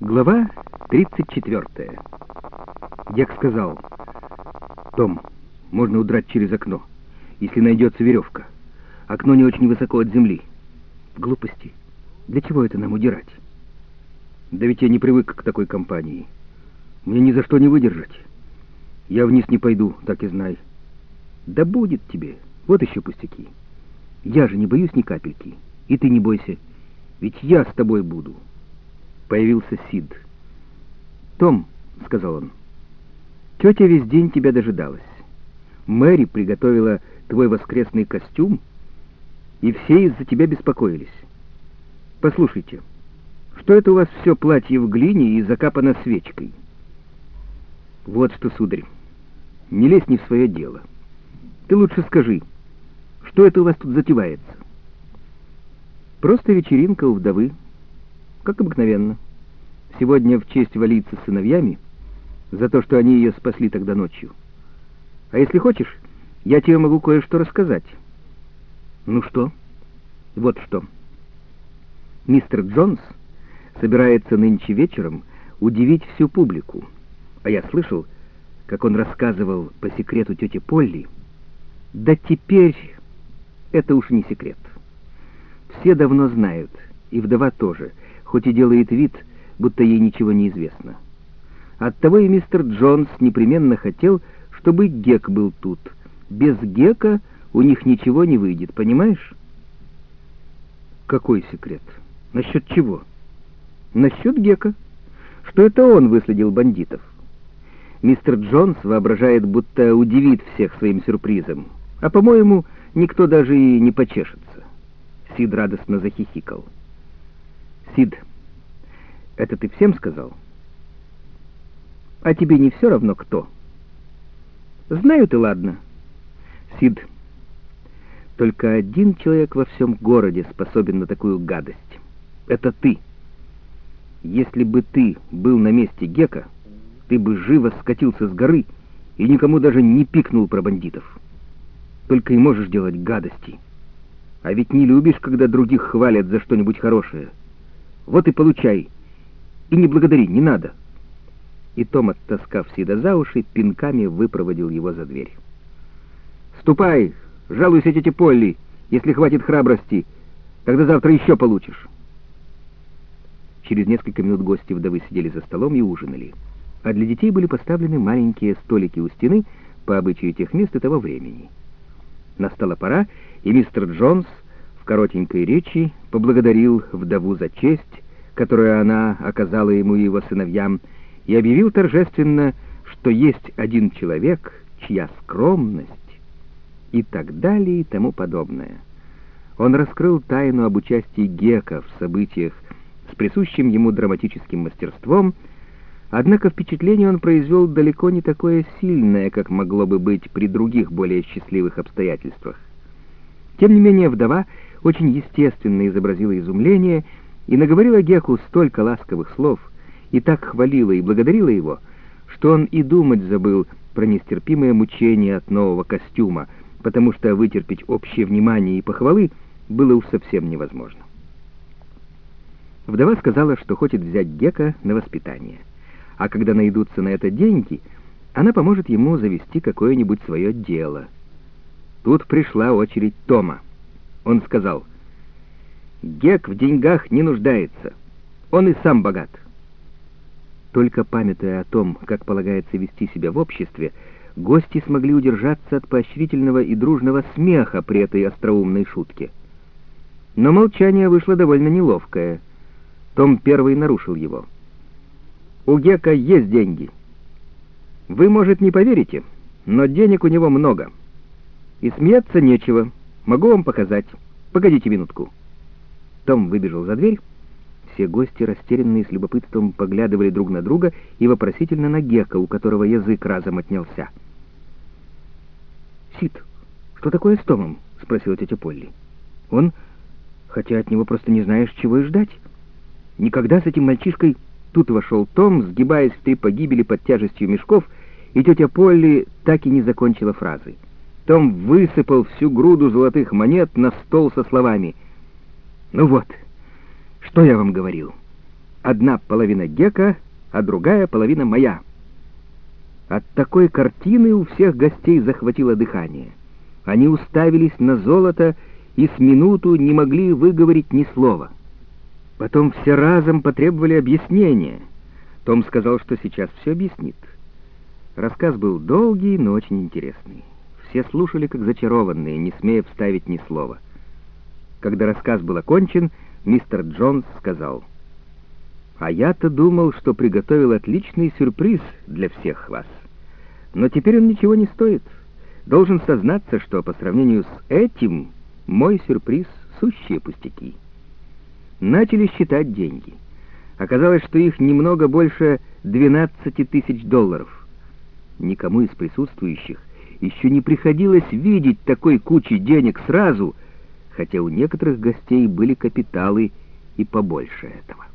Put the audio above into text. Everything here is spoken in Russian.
Глава 34. Дек сказал, «Том, можно удрать через окно, если найдется веревка. Окно не очень высоко от земли». «Глупости. Для чего это нам удирать?» «Да ведь я не привык к такой компании. Мне ни за что не выдержать. Я вниз не пойду, так и знай». «Да будет тебе. Вот еще пустяки. Я же не боюсь ни капельки. И ты не бойся. Ведь я с тобой буду» появился Сид. «Том», — сказал он, — «тетя весь день тебя дожидалась. Мэри приготовила твой воскресный костюм, и все из-за тебя беспокоились. Послушайте, что это у вас все платье в глине и закапано свечкой?» «Вот что, сударь, не лезь не в свое дело. Ты лучше скажи, что это у вас тут затевается?» «Просто вечеринка у вдовы», как обыкновенно. Сегодня в честь валиться сыновьями за то, что они ее спасли тогда ночью. А если хочешь, я тебе могу кое-что рассказать. Ну что? Вот что. Мистер Джонс собирается нынче вечером удивить всю публику. А я слышал, как он рассказывал по секрету тете Полли. Да теперь это уж не секрет. Все давно знают, и вдова тоже — хоть и делает вид, будто ей ничего не известно. Оттого и мистер Джонс непременно хотел, чтобы Гек был тут. Без Гека у них ничего не выйдет, понимаешь? Какой секрет? Насчет чего? Насчет Гека. Что это он выследил бандитов. Мистер Джонс воображает, будто удивит всех своим сюрпризом. А, по-моему, никто даже и не почешется. Сид радостно захихикал. Сид, это ты всем сказал? А тебе не все равно кто? Знаю ты, ладно. Сид, только один человек во всем городе способен на такую гадость. Это ты. Если бы ты был на месте Гека, ты бы живо скатился с горы и никому даже не пикнул про бандитов. Только и можешь делать гадости. А ведь не любишь, когда других хвалят за что-нибудь хорошее. Вот и получай. И не благодари, не надо. И Том, оттаскав Сида за уши, пинками выпроводил его за дверь. «Ступай, жалуйся тете Полли, если хватит храбрости. Тогда завтра еще получишь». Через несколько минут гости вдовы сидели за столом и ужинали. А для детей были поставлены маленькие столики у стены по обычаю тех мест и того времени. Настала пора, и мистер Джонс коротенькой речи поблагодарил вдову за честь, которую она оказала ему и его сыновьям, и объявил торжественно, что есть один человек, чья скромность и так далее и тому подобное. Он раскрыл тайну об участии Гека в событиях с присущим ему драматическим мастерством, однако впечатление он произвел далеко не такое сильное, как могло бы быть при других более счастливых обстоятельствах. Тем не менее, вдова очень естественно изобразила изумление и наговорила Геку столько ласковых слов, и так хвалила и благодарила его, что он и думать забыл про нестерпимое мучение от нового костюма, потому что вытерпеть общее внимание и похвалы было уж совсем невозможно. Вдова сказала, что хочет взять Гека на воспитание, а когда найдутся на это деньги, она поможет ему завести какое-нибудь свое дело. Тут пришла очередь Тома. Он сказал, «Гек в деньгах не нуждается. Он и сам богат». Только памятуя о том, как полагается вести себя в обществе, гости смогли удержаться от поощрительного и дружного смеха при этой остроумной шутке. Но молчание вышло довольно неловкое. Том первый нарушил его. «У Гека есть деньги. Вы, может, не поверите, но денег у него много. И смеяться нечего». Могу вам показать. Погодите минутку». Том выбежал за дверь. Все гости, растерянные с любопытством, поглядывали друг на друга и вопросительно на Гека, у которого язык разом отнялся. «Сид, что такое с Томом?» — спросила тетя Полли. «Он, хотя от него просто не знаешь, чего и ждать. Никогда с этим мальчишкой...» Тут вошел Том, сгибаясь в три погибели под тяжестью мешков, и тетя Полли так и не закончила фразы. Том высыпал всю груду золотых монет на стол со словами «Ну вот, что я вам говорил? одна половина Гека, а другая половина моя. От такой картины у всех гостей захватило дыхание. Они уставились на золото и с минуту не могли выговорить ни слова. Потом все разом потребовали объяснения. Том сказал, что сейчас все объяснит. Рассказ был долгий, но очень интересный. Все слушали, как зачарованные, не смея вставить ни слова. Когда рассказ был окончен, мистер Джонс сказал, «А я-то думал, что приготовил отличный сюрприз для всех вас. Но теперь он ничего не стоит. Должен сознаться, что по сравнению с этим мой сюрприз — сущие пустяки». Начали считать деньги. Оказалось, что их немного больше 12 тысяч долларов. Никому из присутствующих еще не приходилось видеть такой кучи денег сразу, хотя у некоторых гостей были капиталы и побольше этого.